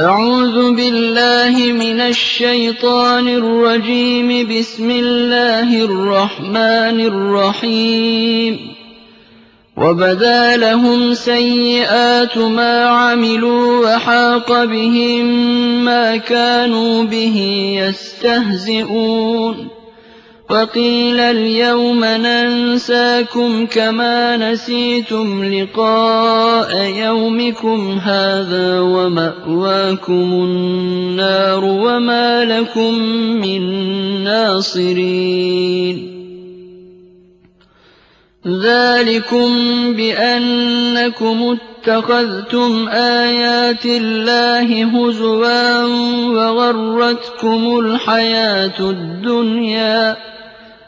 أعوذ بالله من الشيطان الرجيم. بسم الله الرحمن الرحيم. وبدا لهم سيئات ما عملوا وحاق بهم ما كانوا به يستهزئون. وَقِيلَ الْيَوْمَ نَنسَاكُمْ كَمَا نَسِيتُمْ لِقَاءَ يَوْمِكُمْ هَٰذَا وَمَأْوَاكُمُ النَّارُ وَمَا لَكُم مِّن نَّاصِرِينَ. ذَٰلِكُم بِأَنَّكُمُ اتَّخَذْتُمْ آيَاتِ اللَّهِ هُزُوًا وَغَرَّتْكُمُ الْحَيَاةُ الدُّنْيَا.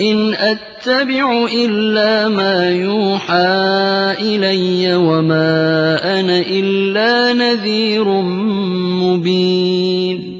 إِنْ أَتَّبِعُ إِلَّا مَا يُوحَىٰ إِلَيَّ وَمَا أَنَا إِلَّا نَذِيرٌ مُّبِينٌ.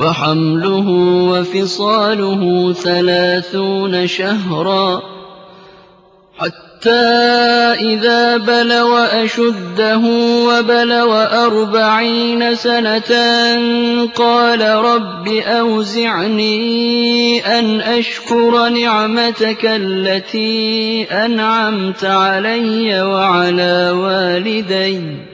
وَحَمْلُهُ وَفِصَالُهُ ثَلَاثُونَ شَهْرًا حَتَّىٰ إِذَا بَلَغَ أَشُدَّهُ وَبَلَغَ أَرْبَعِينَ سَنَةً قَالَ رَبِّ أَوْزِعْنِي أَنْ أَشْكُرَ نِعْمَتَكَ الَّتِي أَنْعَمْتَ عَلَيَّ وَعَلَىٰ وَالِدَيَّ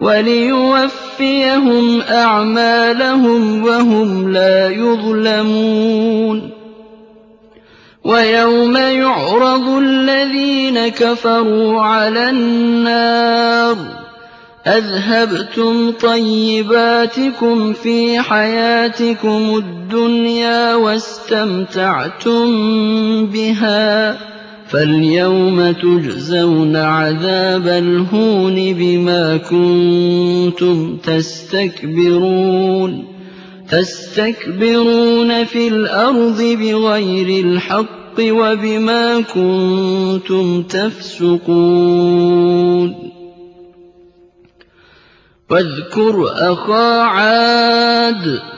وَلِيُوَفِّيَهُمْ أَعْمَالَهُمْ وَهُمْ لَا يُظْلَمُونَ وَيَوْمَ يُعْرَضُ الَّذِينَ كَفَرُوا عَلَى النَّارِ أَذْهَبْتُمْ طَيِّبَاتِكُمْ فِي حَيَاتِكُمُ الدُّنْيَا وَاسْتَمْتَعْتُم بِهَا فَالْيَوْمَ تُجْزَوْنَ عَذَابَ الْهُونِ بِمَا كُنتُمْ تَسْتَكْبِرُونَ تَسْتَكْبِرُونَ فِي الْأَرْضِ بِغَيْرِ الْحَقِّ وَبِمَا كُنتُمْ تَفْسُقُونَ وَاذْكُرْ أَخَا عَادٍ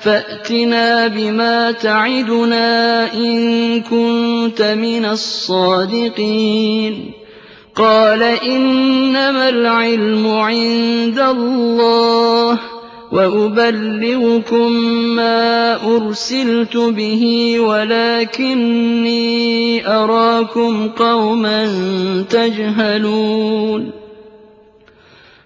فَأْتِنَا بِمَا تَعِدُنَا إِن كُنتَ مِنَ الصَّادِقِينَ. قَالَ إِنَّمَا الْعِلْمُ عِندَ اللَّهِ وَأُبَلِّغُكُم مَّا أُرْسِلْتُ بِهِ وَلَٰكِنِّي أَرَاكُمْ قَوْمًا تَجْهَلُونَ.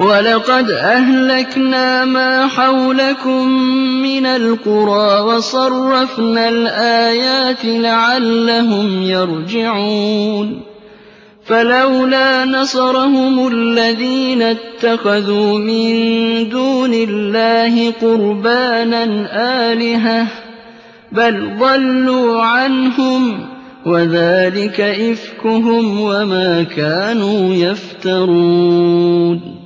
وَلَقَدْ أَهْلَكْنَا مَا حَوْلَكُم مِّنَ الْقُرَىٰ وَصَرَّفْنَا الْآيَاتِ لَعَلَّهُمْ يَرْجِعُونَ. فَلَوْلَا نَصَرَهُمُ الَّذِينَ اتَّخَذُوا مِن دُونِ اللَّهِ قُرْبَانًا آلِهَةً ۖ بَلْ ضَلُّوا عَنْهُمْ ۚ وَذَٰلِكَ إِفْكُهُمْ وَمَا كَانُوا يَفْتَرُونَ.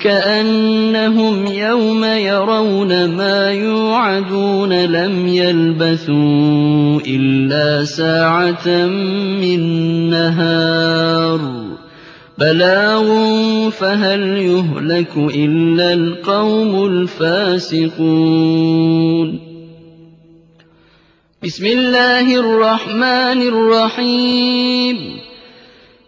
كَأَنَّهُمْ يَوْمَ يَرَوْنَ مَا يُوعَدُونَ لَمْ يَلْبَثُوا إِلَّا سَاعَةً مِّن نَّهَارٍ. بَلَاغٌ فَهَلْ يُهْلَكُ إِلَّا الْقَوْمُ الْفَاسِقُونَ. بِسْمِ اللَّهِ الرَّحْمَٰنِ الرَّحِيمِ.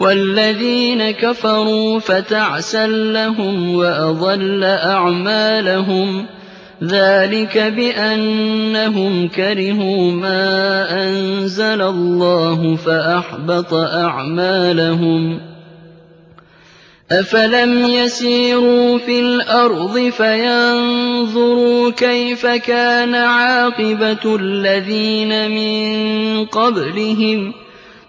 وَالَّذِينَ كَفَرُوا فَتَعْسًا لَّهُمْ وَأَضَلَّ أَعْمَالَهُمْ ذَٰلِكَ بِأَنَّهُمْ كَرِهُوا مَا أَنزَلَ اللَّهُ فَأَحْبَطَ أَعْمَالَهُمْ أَفَلَمْ يَسِيرُوا فِي الْأَرْضِ فَيَنظُرُوا كَيْفَ كَانَ عَاقِبَةُ الَّذِينَ مِن قَبْلِهِمْ ۚ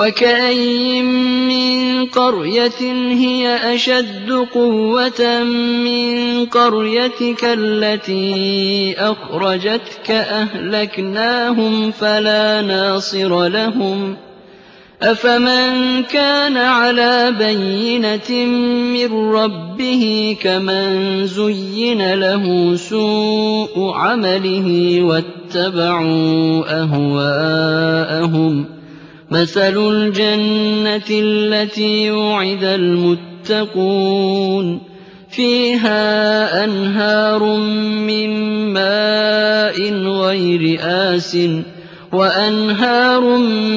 وَكَأَيِّن مِّن قَرْيَةٍ هِيَ أَشَدُّ قُوَّةً مِّن قَرْيَتِكَ الَّتِي أَخْرَجَتْكَ أَهْلَكْنَاهُمْ فَلَا نَاصِرَ لَهُمْ ۚ أَفَمَن كَانَ عَلَىٰ بَيِّنَةٍ مِّن رَّبِّهِ كَمَن زُيِّنَ لَهُ سُوءُ عَمَلِهِ وَاتَّبَعُوا أَهْوَاءَهُم ۚ مَّثَلُ الْجَنَّةِ الَّتِي وُعِدَ الْمُتَّقُونَ ۖ فِيهَا أَنْهَارٌ مِّن مَّاءٍ غَيْرِ آسِنٍ وَأَنْهَارٌ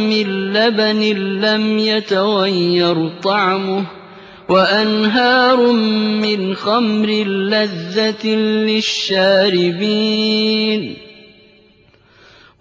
مِّن لَّبَنٍ لَّمْ يَتَغَيَّرْ طَعْمُهُ وَأَنْهَارٌ مِّنْ خَمْرٍ لَّذَّةٍ لِّلشَّارِبِينَ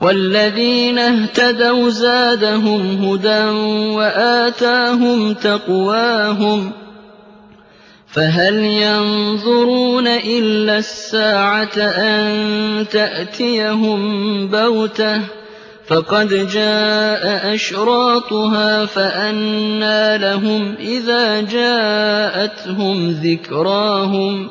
وَالَّذِينَ اهْتَدَوْا زَادَهُمْ هُدًى وَآتَاهُمْ تَقْوَاهُمْ ۗ فَهَلْ يَنظُرُونَ إِلَّا السَّاعَةَ أَن تَأْتِيَهُم بَغْتَةً ۖ فَقَدْ جَاءَ أَشْرَاطُهَا فَأَنَّىٰ لَهُمْ إِذَا جَاءَتْهُمْ ذِكْرَاهُمْ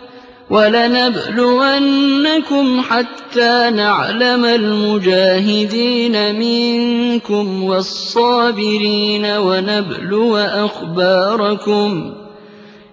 وَلَنَبْلُوَنَّكُمْ حَتَّىٰ نَعْلَمَ الْمُجَاهِدِينَ مِنكُمْ وَالصَّابِرِينَ وَنَبْلُوَ أَخْبَارَكُمْ ۚ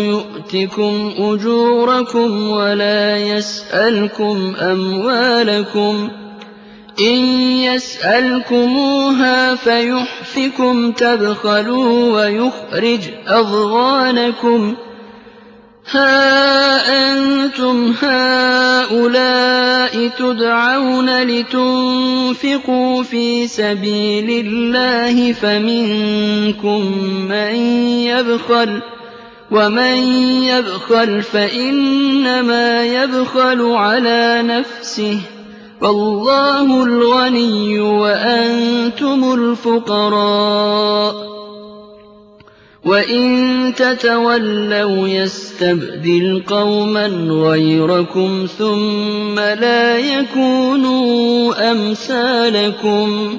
يُؤْتِكُمْ أُجُورَكُمْ وَلَا يَسْأَلْكُمْ أَمْوَالَكُمْ ۖ إِن يَسْأَلْكُمُوهَا فَيُحْفِكُمْ تَبْخَلُوا وَيُخْرِجْ أَضْغَانَكُمْ ۖ هَا أَنتُمْ هَٰؤُلَاءِ تُدْعَوْنَ لِتُنفِقُوا فِي سَبِيلِ اللَّهِ فَمِنكُم مَّن يَبْخَلُ ۖ وَمَن يَبْخَلْ فَإِنَّمَا يَبْخَلُ عَلَىٰ نَفْسِهِ ۚ وَاللَّهُ الْغَنِيُّ وَأَنتُمُ الْفُقَرَاءُ وَإِن تَتَوَلَّوْا يَسْتَبْدِلْ قَوْمًا غَيْرَكُمْ ثُمَّ لَا يَكُونُوا أَمْثَالَكُم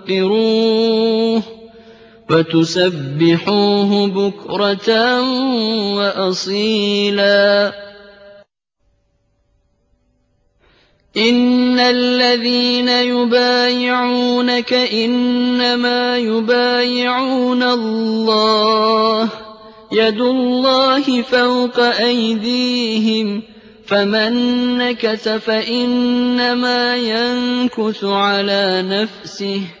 وَتُسَبِّحُوهُ بُكْرَةً وَأَصِيلًا. إِنَّ الَّذِينَ يُبَايِعُونَكَ إِنَّمَا يُبَايِعُونَ اللَّهَ ۚ يَدُ اللَّهِ فَوْقَ أَيْدِيهِمْ ۚ فَمَن نَّكَثَ فَإِنَّمَا يَنكُثُ عَلَىٰ نَفْسِهِ ۖ.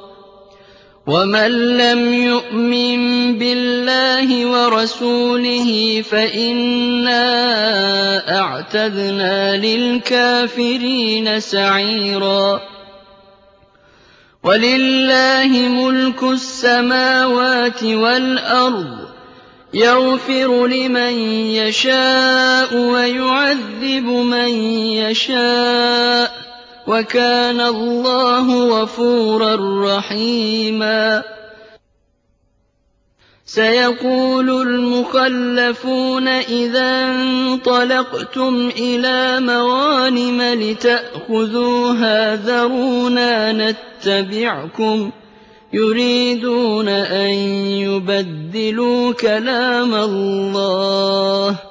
وَمَن لَّمْ يُؤْمِن بِاللَّهِ وَرَسُولِهِ فَإِنَّا أَعْتَدْنَا لِلْكَافِرِينَ سَعِيرًا وَلِلَّهِ مُلْكُ السَّمَاوَاتِ وَالْأَرْضِ ۚ يَغْفِرُ لِمَن يَشَاءُ وَيُعَذِّبُ مَن يَشَاءُ وَكَانَ اللَّهُ غَفُورًا رَّحِيمًا. سَيَقُولُ الْمُخَلَّفُونَ إِذَا انطَلَقْتُمْ إِلَىٰ مَغَانِمَ لِتَأْخُذُوهَا ذَرُونَا نَتَّبِعْكُمْ ۖ. يُرِيدُونَ أَن يُبَدِّلُوا كَلَامَ اللَّهِ ۚ.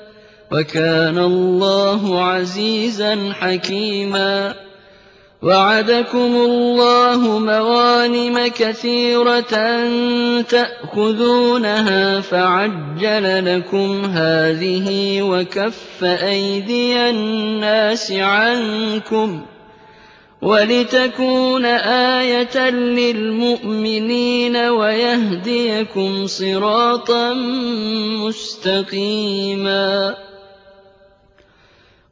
وَكَانَ اللَّهُ عَزِيزًا حَكِيمًا. وَعَدَكُمُ اللَّهُ مَغَانِمَ كَثِيرَةً تَأْخُذُونَهَا فَعَجَّلَ لَكُمْ هَٰذِهِ وَكَفَّ أَيْدِيَ النَّاسِ عَنكُمْ وَلِتَكُونَ آيَةً لِّلْمُؤْمِنِينَ وَيَهْدِيَكُمْ صِرَاطًا مُّسْتَقِيمًا.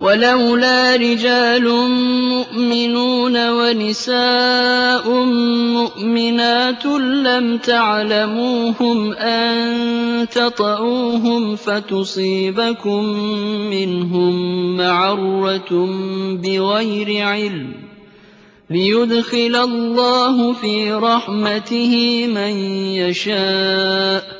وَلَوْلَا رِجَالٌ مُّؤْمِنُونَ وَنِسَاءٌ مُّؤْمِنَاتٌ لَّمْ تَعْلَمُوهُمْ أَن تَطَئُوهُمْ فَتُصِيبَكُم مِّنْهُم مَّعَرَّةٌ بِغَيْرِ عِلْمٍ لِّيُدْخِلَ اللَّهُ فِي رَحْمَتِهِ مَن يَشَاءُ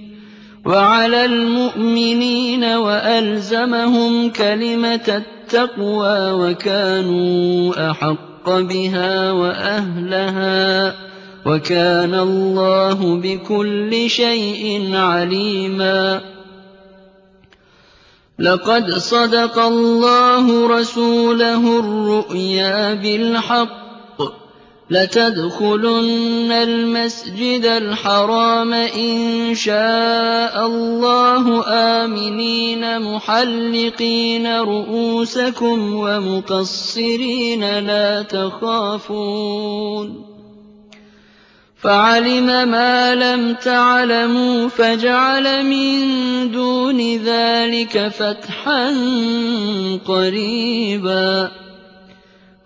وَعَلَى الْمُؤْمِنِينَ وَأَلْزَمَهُمْ كَلِمَةَ التَّقْوَىٰ وَكَانُوا أَحَقَّ بِهَا وَأَهْلَهَا ۚ وَكَانَ اللَّهُ بِكُلِّ شَيْءٍ عَلِيمًا. لَقَدْ صَدَقَ اللَّهُ رَسُولَهُ الرُّؤْيَا بِالْحَقِّ ۖ لَتَدْخُلُنَّ الْمَسْجِدَ الْحَرَامَ إِن شَاءَ اللَّهُ آمِنِينَ مُحَلِّقِينَ رُءُوسَكُمْ وَمُقَصِّرِينَ لَا تَخَافُونَ فَعَلِمَ مَا لَمْ تَعْلَمُوا فَجَعَلَ مِن دُونِ ذَٰلِكَ فَتْحًا قَرِيبًا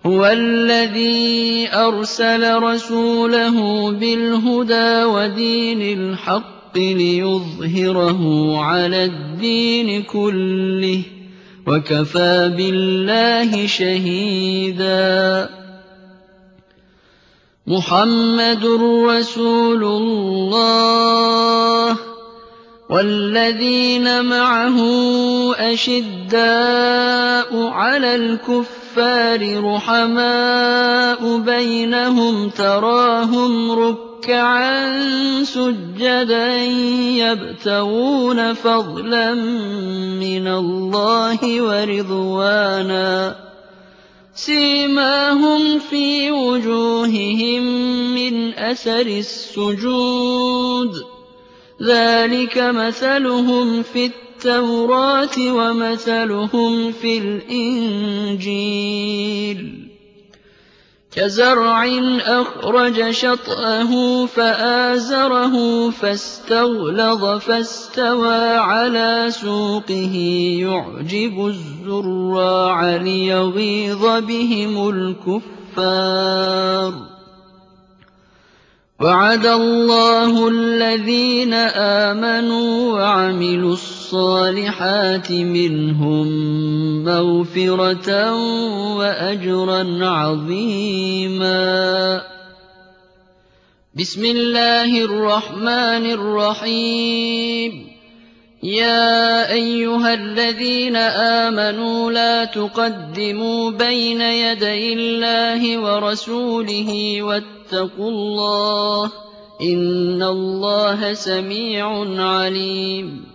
هُوَ الَّذِي أَرْسَلَ رَسُولَهُ بِالْهُدَىٰ وَدِينِ الْحَقِّ لِيُظْهِرَهُ عَلَى الدِّينِ كُلِّهِ ۚ وَكَفَىٰ بِاللَّهِ شَهِيدًا. مُّحَمَّدٌ رَّسُولُ اللَّهِ ۚ وَالَّذِينَ مَعَهُ أَشِدَّاءُ عَلَى الْكُفَّارِ رُحَمَاءُ بَيْنَهُمْ تَرَاهُمْ رُكَّعًا سُجَّدًا يَبْتَغُونَ فَضْلًا مِّنَ اللَّهِ وَرِضْوَانًا سِيمَاهُمْ فِي وُجُوهِهِم مِّنْ أَثَرِ السُّجُودِ ۚ ذَٰلِكَ مَثَلُهُمْ فِي التَّوْرَاةِ وَمَثَلُهُمْ فِي الْإِنجِيلِ. كَزَرْعٍ أَخْرَجَ شَطْأَهُ فَآزَرَهُ فَاسْتَغْلَظَ فَاسْتَوَىٰ عَلَىٰ سُوقِهِ. يُعْجِبُ الزُّرَّاعَ لِيَغِيظَ بِهِمُ الْكُفَّارَ ۗ. وَعَدَ اللَّهُ الَّذِينَ آمَنُوا وَعَمِلُوا الصَّالِحَاتِ مِنْهُم مَّغْفِرَةً وَأَجْرًا عَظِيمًا. بسم الله الرحمن الرحيم. يا أيها الذين آمنوا لا تقدموا بين يدي الله ورسوله واتقوا الله إن الله سميع عليم.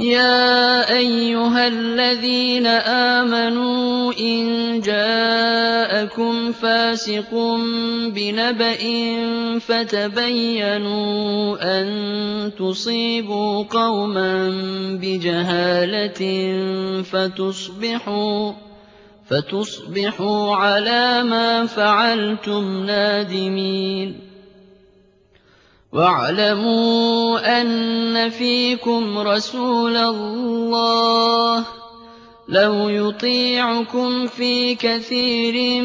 يَا أَيُّهَا الَّذِينَ آمَنُوا إِن جَاءَكُمْ فَاسِقٌ بِنَبَإٍ فَتَبَيَّنُوا أَن تُصِيبُوا قَوْمًا بِجَهَالَةٍ فَتُصْبِحُوا عَلَىٰ مَا فَعَلْتُمْ نَادِمِينَ وَاعْلَمُوا أَنَّ فِيكُمْ رَسُولَ اللَّهِ ۚ لَوْ يُطِيعُكُمْ فِي كَثِيرٍ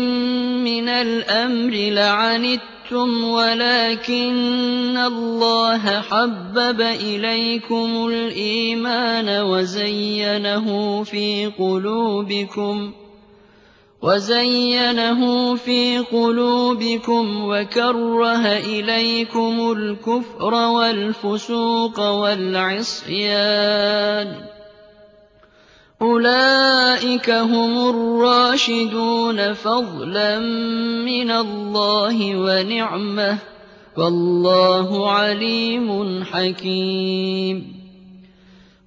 مِّنَ الْأَمْرِ لَعَنِتُّمْ وَلَٰكِنَّ اللَّهَ حَبَّبَ إِلَيْكُمُ الْإِيمَانَ وَزَيَّنَهُ فِي قُلُوبِكُمْ وَزَيَّنَهُ فِي قُلُوبِكُمْ وَكَرَّهَ إِلَيْكُمُ الْكُفْرَ وَالْفُسُوقَ وَالْعِصْيَانَ. أُولَٰئِكَ هُمُ الرَّاشِدُونَ فَضْلًا مِّنَ اللَّهِ وَنِعْمَةً ۚ. وَاللَّهُ عَلِيمٌ حَكِيمٌ.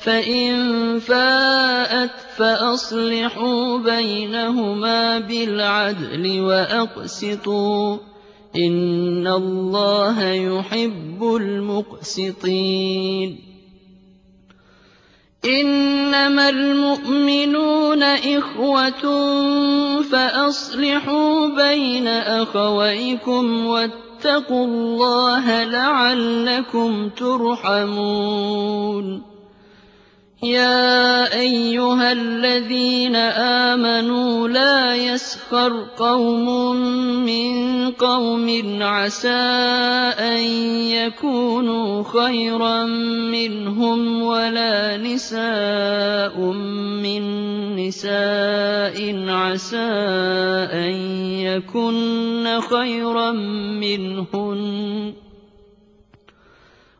فَإِن فَاءَتْ فَأَصْلِحُوا بَيْنَهُمَا بِالْعَدْلِ وَأَقْسِطُوا ۖ إِنَّ اللَّهَ يُحِبُّ الْمُقْسِطِينَ إِنَّمَا الْمُؤْمِنُونَ إِخْوَةٌ فَأَصْلِحُوا بَيْنَ أَخَوَيْكُمْ وَاتَّقُوا اللَّهَ لَعَلَّكُمْ تُرْحَمُونَ يَا أَيُّهَا الَّذِينَ آمَنُوا لَا يَسْخَرْ قَوْمٌ مِّن قَوْمٍ عَسَىٰ أَن يَكُونُوا خَيْرًا مِّنْهُمْ وَلَا نِسَاءٌ مِّن نِّسَاءٍ عَسَىٰ أَن يَكُنَّ خَيْرًا مِّنْهُنَّ ۖ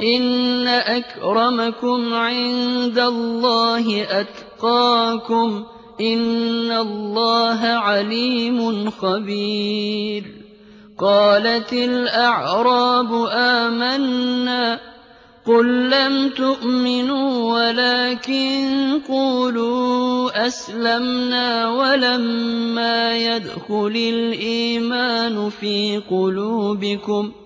إِنَّ أَكْرَمَكُمْ عِندَ اللَّهِ أَتْقَاكُمْ ۚ إِنَّ اللَّهَ عَلِيمٌ خَبِيرٌ قَالَتِ الْأَعْرَابُ آمَنَّا ۖ قُل لَّمْ تُؤْمِنُوا وَلَٰكِن قُولُوا أَسْلَمْنَا وَلَمَّا يَدْخُلِ الْإِيمَانُ فِي قُلُوبِكُمْ ۖ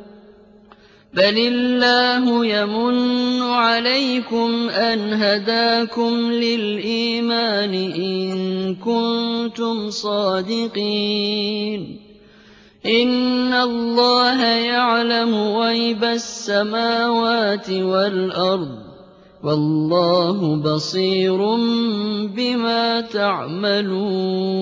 بَلِ اللَّهُ يَمُنُّ عَلَيْكُمْ أَنْ هَدَاكُمْ لِلْإِيمَانِ إِن كُنتُمْ صَادِقِينَ إِنَّ اللَّهَ يَعْلَمُ غَيْبَ السَّمَاوَاتِ وَالْأَرْضِ ۚ وَاللَّهُ بَصِيرٌ بِمَا تَعْمَلُونَ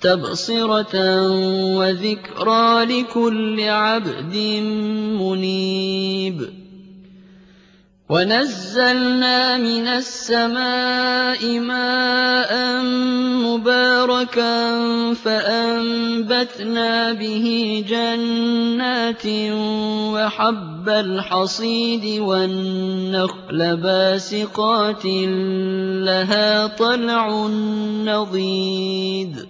تَبْصِرَةً وَذِكْرَىٰ لِكُلِّ عَبْدٍ مُّنِيبٍ. وَنَزَّلْنَا مِنَ السَّمَاءِ مَاءً مُّبَارَكًا فَأَنبَتْنَا بِهِ جَنَّاتٍ وَحَبَّ الْحَصِيدِ وَالنَّخْلَ بَاسِقَاتٍ لَّهَا طَلْعٌ نَّضِيدٌ.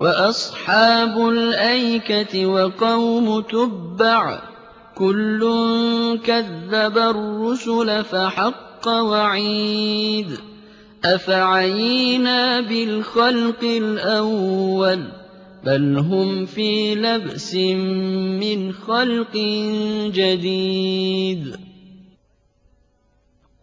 وَأَصْحَابُ الْأَيْكَةِ وَقَوْمُ تُبَّعٍ ۚ كُلٌّ كَذَّبَ الرُّسُلَ فَحَقَّ وَعِيدِ أَفَعَيِينَا بِالْخَلْقِ الْأَوَّلِ ۚ بَلْ هُمْ فِي لَبْسٍ مِّنْ خَلْقٍ جَدِيدٍ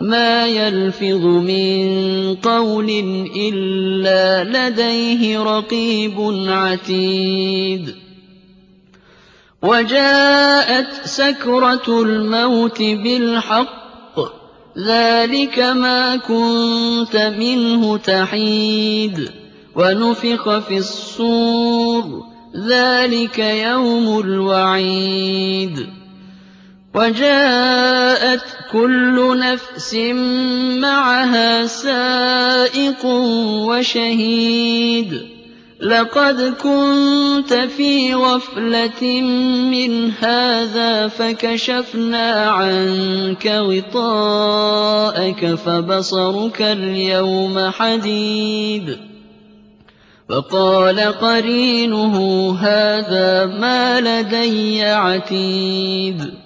مَّا يَلْفِظُ مِن قَوْلٍ إِلَّا لَدَيْهِ رَقِيبٌ عَتِيدٌ. وَجَاءَتْ سَكْرَةُ الْمَوْتِ بِالْحَقِّ ۖ ذَٰلِكَ مَا كُنتَ مِنْهُ تَحِيدُ. وَنُفِخَ فِي الصُّورِ ۚ ذَٰلِكَ يَوْمُ الْوَعِيدِ. وَجَاءَتْ كُلُّ نَفْسٍ مَّعَهَا سَائِقٌ وَشَهِيدٌ. لَّقَدْ كُنتَ فِي غَفْلَةٍ مِّنْ هَٰذَا فَكَشَفْنَا عَنكَ غِطَاءَكَ فَبَصَرُكَ الْيَوْمَ حَدِيدٌ. وَقَالَ قَرِينُهُ هَٰذَا مَا لَدَيَّ عَتِيدٌ.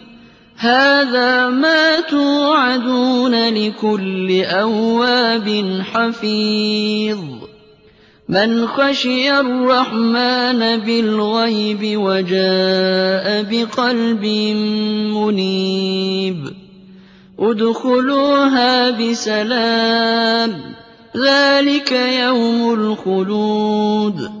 هَٰذَا مَا تُوعَدُونَ لِكُلِّ أَوَّابٍ حَفِيظٍ. مَّنْ خَشِيَ الرَّحْمَٰنَ بِالْغَيْبِ وَجَاءَ بِقَلْبٍ مُّنِيبٍ. ادْخُلُوهَا بِسَلَامٍ ۖ ذَٰلِكَ يَوْمُ الْخُلُودِ.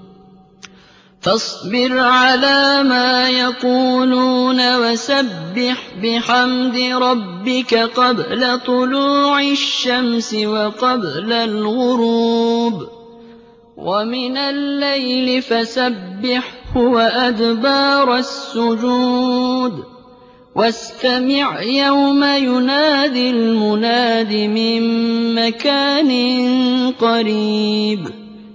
فَاصْبِرْ عَلَىٰ مَا يَقُولُونَ وَسَبِّحْ بِحَمْدِ رَبِّكَ قَبْلَ طُلُوعِ الشَّمْسِ وَقَبْلَ الْغُرُوبِ وَمِنَ اللَّيْلِ فَسَبِّحْهُ وَأَدْبَارَ السُّجُودِ وَاسْتَمِعْ يَوْمَ يُنَادِ الْمُنَادِ مِن مَّكَانٍ قَرِيبٍ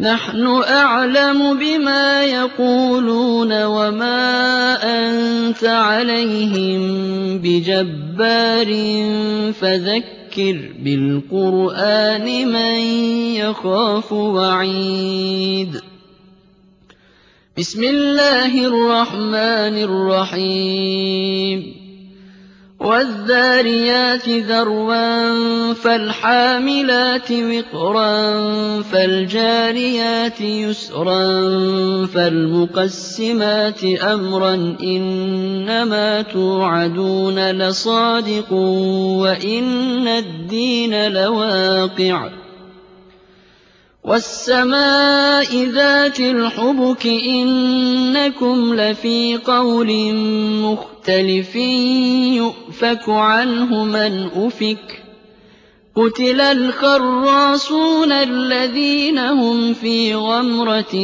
نَّحْنُ أَعْلَمُ بِمَا يَقُولُونَ وَمَا أَنتَ عَلَيْهِم بِجَبَّارٍ فَذَكِّرْ بِالْقُرْآنِ مَن يَخَافُ وَعِيدِ. بِسْمِ اللَّهِ الرَّحْمَٰنِ الرَّحِيمِ. وَالذَّارِيَاتِ ذَرْوًا فَالْحَامِلَاتِ وِقْرًا فَالْجَارِيَاتِ يُسْرًا فَالْمُقَسِّمَاتِ أَمْرًا إِنَّمَا تُوعَدُونَ لَصَادِقٌ وَإِنَّ الدِّينَ لَوَاقِعٌ وَالسَّمَاءِ ذَاتِ الْحُبُكِ إِنَّكُمْ لَفِي قَوْلٍ مُّخْتَلِفٍ يُؤْفَكُ عَنْهُ مَنْ أُفِكَ قُتِلَ الْخَرَّاصُونَ الَّذِينَ هُمْ فِي غَمْرَةٍ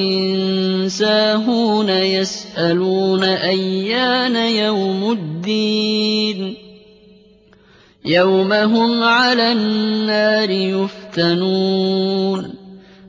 سَاهُونَ يَسْأَلُونَ أَيَّانَ يَوْمُ الدِّينِ يَوْمَ هُمْ عَلَى النَّارِ يُفْتَنُونَ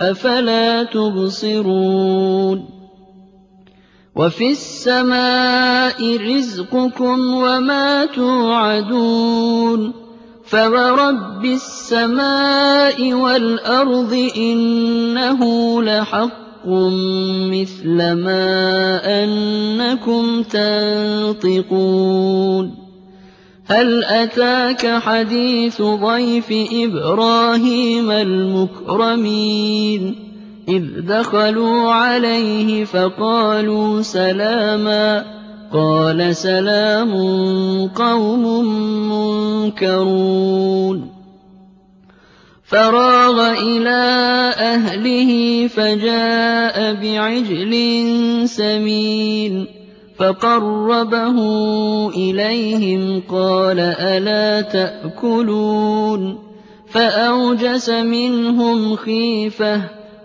أَفَلَا تُبْصِرُونَ وَفِي السَّمَاءِ رِزْقُكُمْ وَمَا تُوعَدُونَ فَوَرَبِّ السَّمَاءِ وَالْأَرْضِ إِنَّهُ لَحَقٌّ مِّثْلَ مَا أَنَّكُمْ تَنطِقُونَ هَلْ أَتَاكَ حَدِيثُ ضَيْفِ إِبْرَاهِيمَ الْمُكْرَمِينَ؟ إِذْ دَخَلُوا عَلَيْهِ فَقَالُوا سَلَامًا. قَالَ سَلَامٌ قَوْمٌ مُّنكَرُونَ. فَرَاغَ إِلَىٰ أَهْلِهِ فَجَاءَ بِعِجْلٍ سَمِينٍ. فَقَرَّبَهُ إِلَيْهِمْ قَالَ أَلَا تَأْكُلُونَ فَأَوْجَسَ مِنْهُمْ خِيفَةً ۖ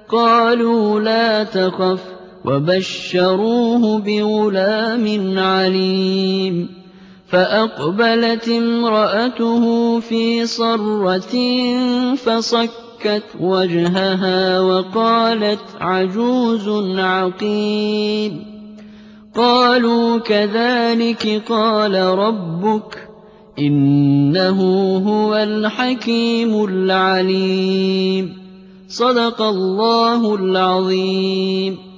قَالُوا لَا تَخَفْ وَبَشَّرُوهُ بِغُلَامٍ عَلِيمٍ فَأَقْبَلَتِ امْرَأَتُهُ فِي صَرَّةٍ فَصَكَّتْ وَجْهَهَا وَقَالَتْ عَجُوزٌ عَقِيمٌ قَالُوا كَذَٰلِكِ قَالَ رَبُّكِ ۖ إِنَّهُ هُوَ الْحَكِيمُ الْعَلِيمُ. صدق الله العظيم.